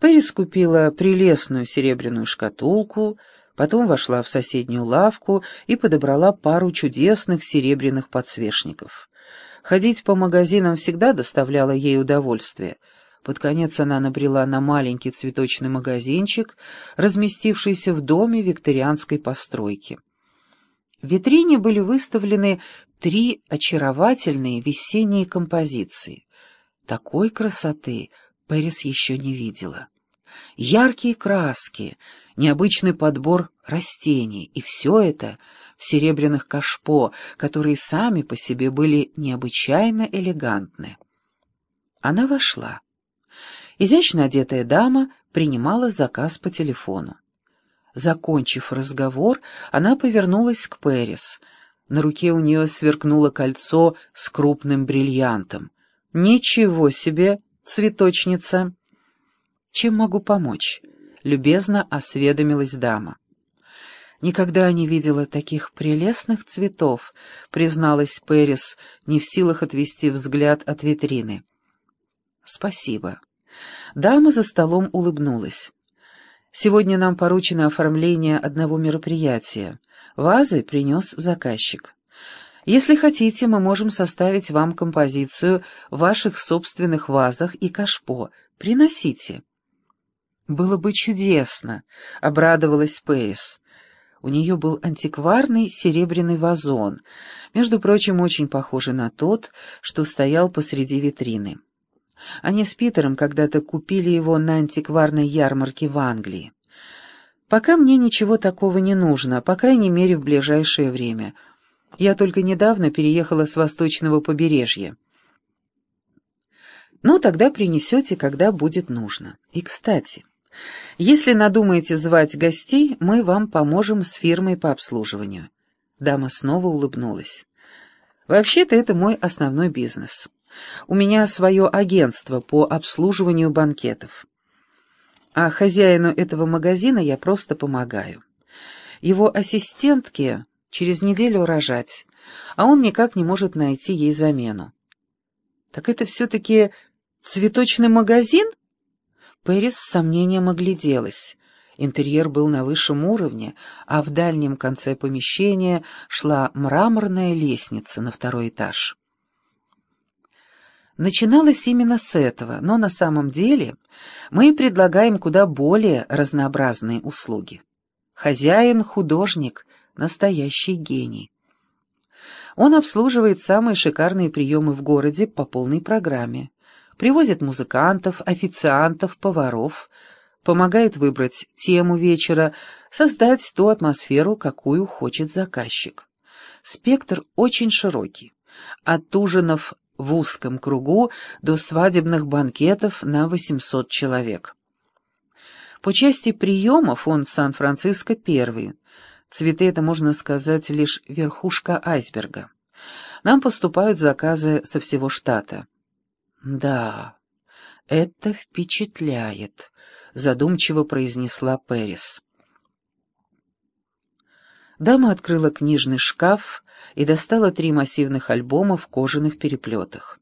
Пэрис купила прелестную серебряную шкатулку, потом вошла в соседнюю лавку и подобрала пару чудесных серебряных подсвечников. Ходить по магазинам всегда доставляло ей удовольствие. Под конец она набрела на маленький цветочный магазинчик, разместившийся в доме викторианской постройки. В витрине были выставлены три очаровательные весенние композиции. Такой красоты Пэрис еще не видела. Яркие краски, необычный подбор растений, и все это в серебряных кашпо, которые сами по себе были необычайно элегантны. Она вошла. Изящно одетая дама принимала заказ по телефону. Закончив разговор, она повернулась к Пэрис. На руке у нее сверкнуло кольцо с крупным бриллиантом. «Ничего себе, цветочница!» «Чем могу помочь?» — любезно осведомилась дама. «Никогда не видела таких прелестных цветов», — призналась Пэрис, не в силах отвести взгляд от витрины. «Спасибо». Дама за столом улыбнулась. «Сегодня нам поручено оформление одного мероприятия. Вазы принес заказчик. Если хотите, мы можем составить вам композицию в ваших собственных вазах и кашпо. Приносите». «Было бы чудесно», — обрадовалась Пэрис. У нее был антикварный серебряный вазон, между прочим, очень похожий на тот, что стоял посреди витрины. Они с Питером когда-то купили его на антикварной ярмарке в Англии. Пока мне ничего такого не нужно, по крайней мере, в ближайшее время. Я только недавно переехала с восточного побережья. Ну, тогда принесете, когда будет нужно. И, кстати, если надумаете звать гостей, мы вам поможем с фирмой по обслуживанию». Дама снова улыбнулась. «Вообще-то это мой основной бизнес. У меня свое агентство по обслуживанию банкетов. А хозяину этого магазина я просто помогаю. Его ассистентке через неделю рожать, а он никак не может найти ей замену. Так это все-таки цветочный магазин? Пэрис с сомнением огляделась. Интерьер был на высшем уровне, а в дальнем конце помещения шла мраморная лестница на второй этаж. Начиналось именно с этого, но на самом деле мы предлагаем куда более разнообразные услуги. Хозяин — художник, настоящий гений. Он обслуживает самые шикарные приемы в городе по полной программе привозит музыкантов, официантов, поваров, помогает выбрать тему вечера, создать ту атмосферу, какую хочет заказчик. Спектр очень широкий, от ужинов в узком кругу до свадебных банкетов на 800 человек. По части приемов он Сан-Франциско первый. Цветы — это, можно сказать, лишь верхушка айсберга. Нам поступают заказы со всего штата. «Да, это впечатляет», — задумчиво произнесла Пэрис. Дама открыла книжный шкаф и достала три массивных альбома в кожаных переплетах.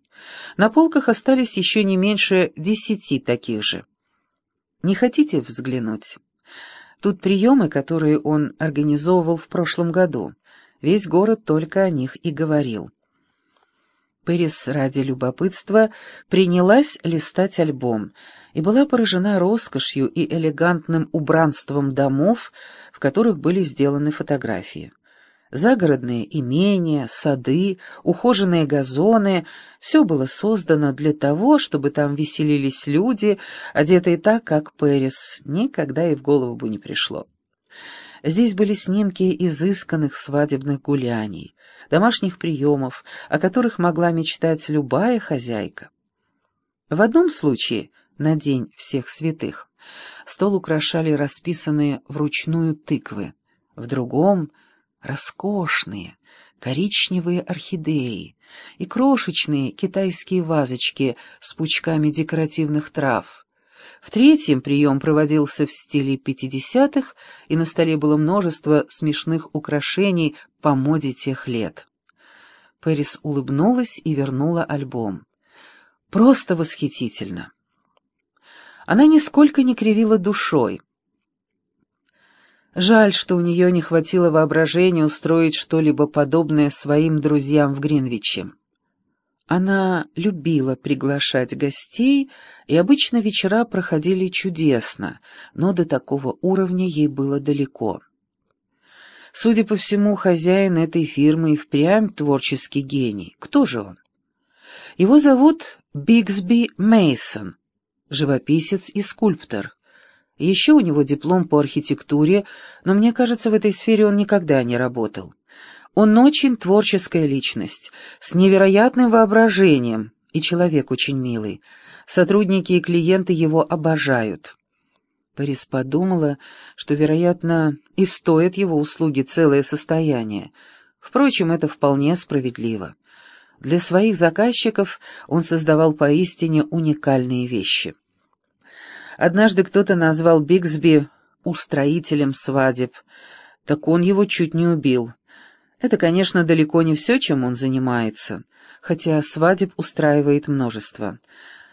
На полках остались еще не меньше десяти таких же. «Не хотите взглянуть?» Тут приемы, которые он организовывал в прошлом году. Весь город только о них и говорил. Пэрис ради любопытства принялась листать альбом и была поражена роскошью и элегантным убранством домов, в которых были сделаны фотографии. Загородные имения, сады, ухоженные газоны — все было создано для того, чтобы там веселились люди, одетые так, как Пэрис, никогда и в голову бы не пришло. Здесь были снимки изысканных свадебных гуляний, домашних приемов, о которых могла мечтать любая хозяйка. В одном случае, на День всех святых, стол украшали расписанные вручную тыквы, в другом — роскошные, коричневые орхидеи и крошечные китайские вазочки с пучками декоративных трав — в третьем прием проводился в стиле пятидесятых, и на столе было множество смешных украшений по моде тех лет. Пэрис улыбнулась и вернула альбом. «Просто восхитительно!» Она нисколько не кривила душой. Жаль, что у нее не хватило воображения устроить что-либо подобное своим друзьям в Гринвиче. Она любила приглашать гостей, и обычно вечера проходили чудесно, но до такого уровня ей было далеко. Судя по всему, хозяин этой фирмы и впрямь творческий гений. Кто же он? Его зовут Бигсби Мейсон, живописец и скульптор. Еще у него диплом по архитектуре, но мне кажется, в этой сфере он никогда не работал. Он очень творческая личность, с невероятным воображением, и человек очень милый. Сотрудники и клиенты его обожают. Борис подумала, что, вероятно, и стоит его услуги целое состояние. Впрочем, это вполне справедливо. Для своих заказчиков он создавал поистине уникальные вещи. Однажды кто-то назвал Бигсби устроителем свадеб, так он его чуть не убил. Это, конечно, далеко не все, чем он занимается, хотя свадеб устраивает множество.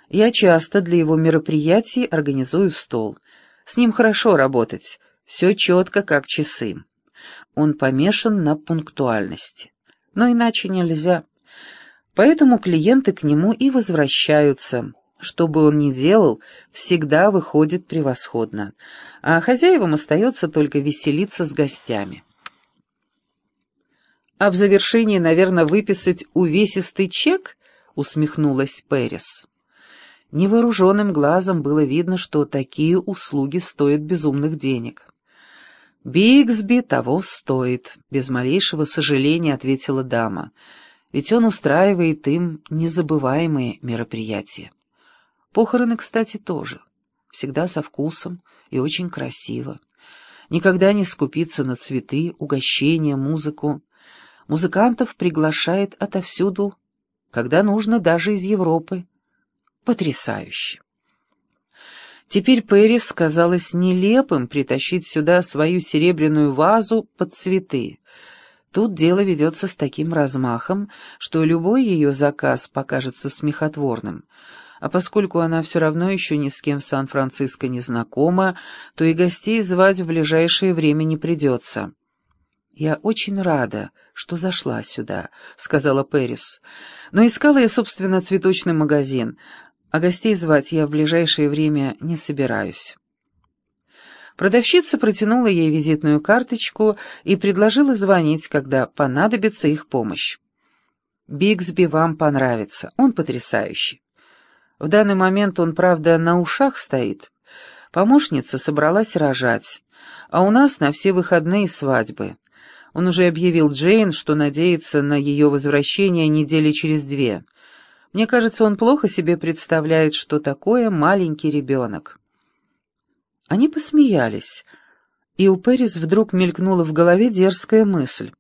Я часто для его мероприятий организую стол. С ним хорошо работать, все четко, как часы. Он помешан на пунктуальности. Но иначе нельзя. Поэтому клиенты к нему и возвращаются. Что бы он ни делал, всегда выходит превосходно. А хозяевам остается только веселиться с гостями а в завершении, наверное, выписать увесистый чек?» — усмехнулась Пэрис. Невооруженным глазом было видно, что такие услуги стоят безумных денег. «Бигсби того стоит», — без малейшего сожаления ответила дама, «ведь он устраивает им незабываемые мероприятия. Похороны, кстати, тоже. Всегда со вкусом и очень красиво. Никогда не скупиться на цветы, угощения, музыку. Музыкантов приглашает отовсюду, когда нужно, даже из Европы. Потрясающе. Теперь Пэрис казалось нелепым притащить сюда свою серебряную вазу под цветы. Тут дело ведется с таким размахом, что любой ее заказ покажется смехотворным. А поскольку она все равно еще ни с кем в Сан-Франциско не знакома, то и гостей звать в ближайшее время не придется. «Я очень рада, что зашла сюда», — сказала Пэрис. «Но искала я, собственно, цветочный магазин, а гостей звать я в ближайшее время не собираюсь». Продавщица протянула ей визитную карточку и предложила звонить, когда понадобится их помощь. «Бигсби вам понравится, он потрясающий. В данный момент он, правда, на ушах стоит. Помощница собралась рожать, а у нас на все выходные свадьбы». Он уже объявил Джейн, что надеется на ее возвращение недели через две. Мне кажется, он плохо себе представляет, что такое маленький ребенок. Они посмеялись, и у Пэрис вдруг мелькнула в голове дерзкая мысль.